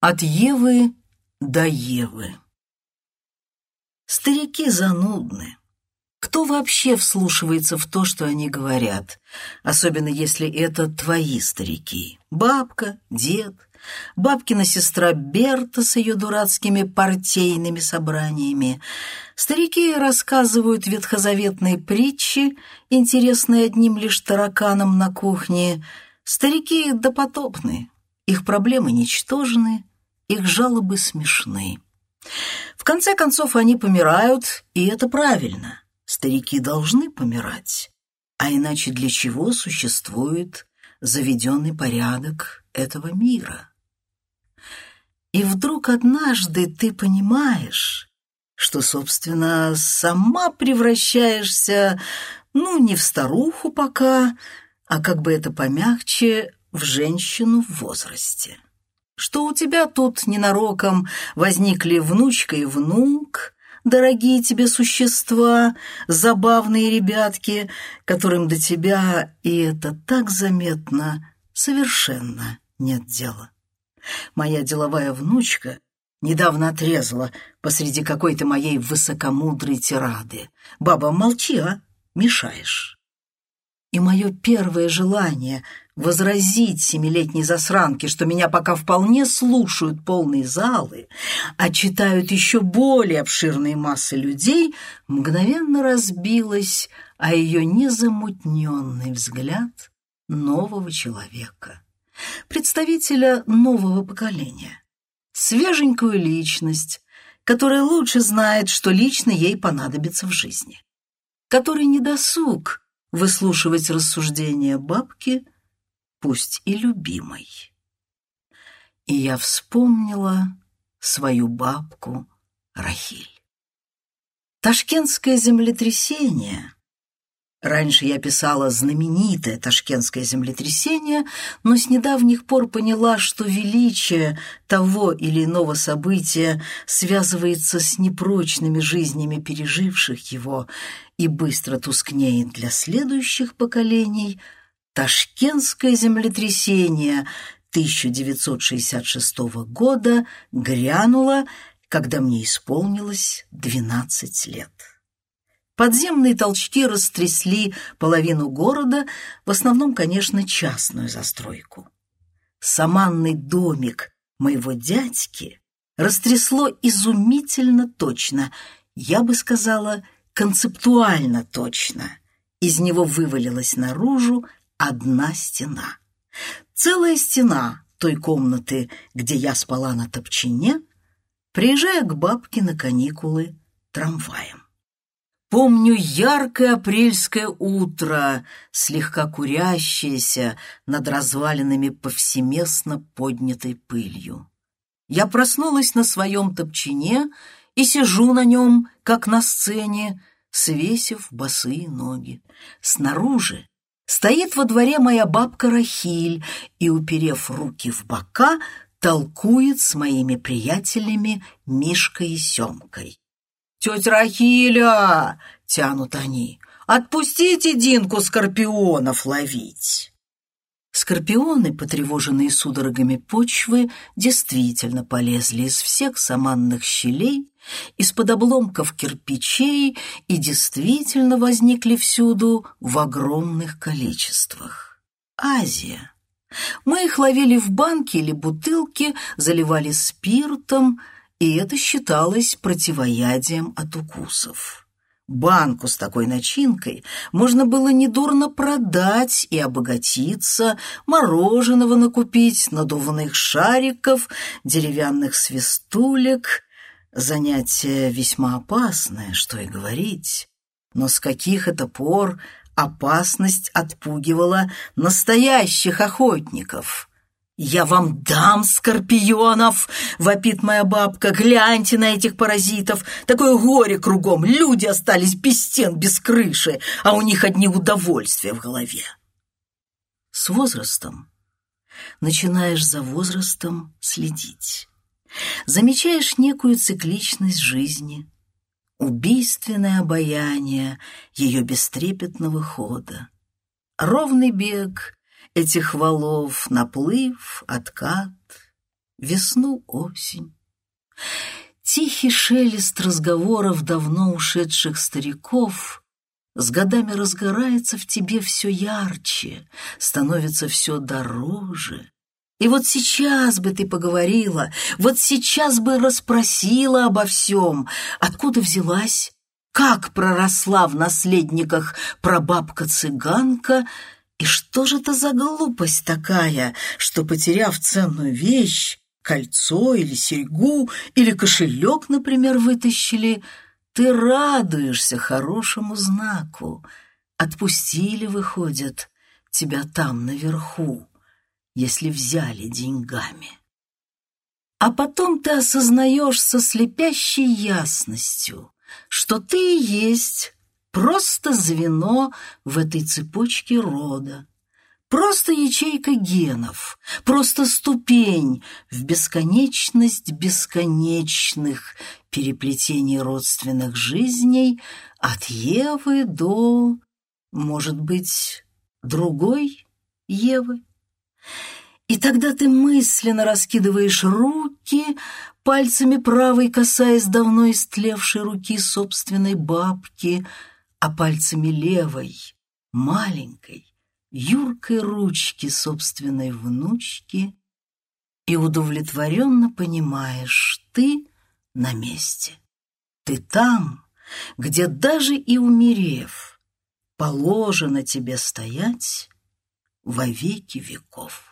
От Евы до Евы. Старики занудны. Кто вообще вслушивается в то, что они говорят, особенно если это твои старики? Бабка, дед, бабкина сестра Берта с ее дурацкими партийными собраниями. Старики рассказывают ветхозаветные притчи, интересные одним лишь тараканом на кухне. Старики допотопны, их проблемы ничтожны, их жалобы смешны. В конце концов, они помирают, и это правильно. Старики должны помирать. А иначе для чего существует заведенный порядок этого мира? И вдруг однажды ты понимаешь, что, собственно, сама превращаешься, ну, не в старуху пока, а как бы это помягче, в женщину в возрасте что у тебя тут ненароком возникли внучка и внук, дорогие тебе существа, забавные ребятки, которым до тебя, и это так заметно, совершенно нет дела. Моя деловая внучка недавно отрезала посреди какой-то моей высокомудрой тирады. «Баба, молчи, а? Мешаешь». И мое первое желание возразить семилетней засранке, что меня пока вполне слушают полные залы, а читают еще более обширные массы людей, мгновенно разбилось о ее незамутненный взгляд нового человека, представителя нового поколения, свеженькую личность, которая лучше знает, что лично ей понадобится в жизни, который не досуг выслушивать рассуждения бабки – пусть и любимой. И я вспомнила свою бабку Рахиль. Ташкентское землетрясение. Раньше я писала знаменитое ташкентское землетрясение, но с недавних пор поняла, что величие того или иного события связывается с непрочными жизнями переживших его и быстро тускнеет для следующих поколений – Ташкентское землетрясение 1966 года грянуло, когда мне исполнилось 12 лет. Подземные толчки растрясли половину города, в основном, конечно, частную застройку. Саманный домик моего дядьки растрясло изумительно точно, я бы сказала, концептуально точно. Из него вывалилась наружу одна стена. Целая стена той комнаты, где я спала на топчине, приезжая к бабке на каникулы трамваем. Помню яркое апрельское утро, слегка курящееся над развалинами повсеместно поднятой пылью. Я проснулась на своем топчине и сижу на нем, как на сцене, свесив босые ноги. Снаружи Стоит во дворе моя бабка Рахиль и, уперев руки в бока, толкует с моими приятелями Мишкой и Семкой. «Тетя Рахиля!» — тянут они. «Отпустите Динку скорпионов ловить!» Скорпионы, потревоженные судорогами почвы, действительно полезли из всех саманных щелей из-под обломков кирпичей и действительно возникли всюду в огромных количествах. Азия. Мы их ловили в банке или бутылке, заливали спиртом, и это считалось противоядием от укусов. Банку с такой начинкой можно было недурно продать и обогатиться, мороженого накупить, надувных шариков, деревянных свистулек — Занятие весьма опасное, что и говорить. Но с каких это пор опасность отпугивала настоящих охотников? «Я вам дам скорпионов!» — вопит моя бабка. «Гляньте на этих паразитов! Такое горе кругом! Люди остались без стен, без крыши, а у них одни удовольствия в голове!» С возрастом начинаешь за возрастом следить замечаешь некую цикличность жизни, убийственное обаяние ее бестрепетного хода, ровный бег этих валов, наплыв, откат, весну, осень. Тихий шелест разговоров давно ушедших стариков с годами разгорается в тебе все ярче, становится все дороже. И вот сейчас бы ты поговорила, вот сейчас бы расспросила обо всем, откуда взялась, как проросла в наследниках прабабка-цыганка, и что же это за глупость такая, что, потеряв ценную вещь, кольцо или серьгу, или кошелек, например, вытащили, ты радуешься хорошему знаку. Отпустили, выходит, тебя там наверху, если взяли деньгами. А потом ты осознаешь со слепящей ясностью, что ты и есть просто звено в этой цепочке рода, Просто ячейка генов, просто ступень в бесконечность бесконечных переплетений родственных жизней от Евы до, может быть, другой Евы. И тогда ты мысленно раскидываешь руки, пальцами правой касаясь давно истлевшей руки собственной бабки, а пальцами левой, маленькой, юркой ручки собственной внучки и удовлетворенно понимаешь, ты на месте. Ты там, где даже и умерев, положено тебе стоять во веки веков.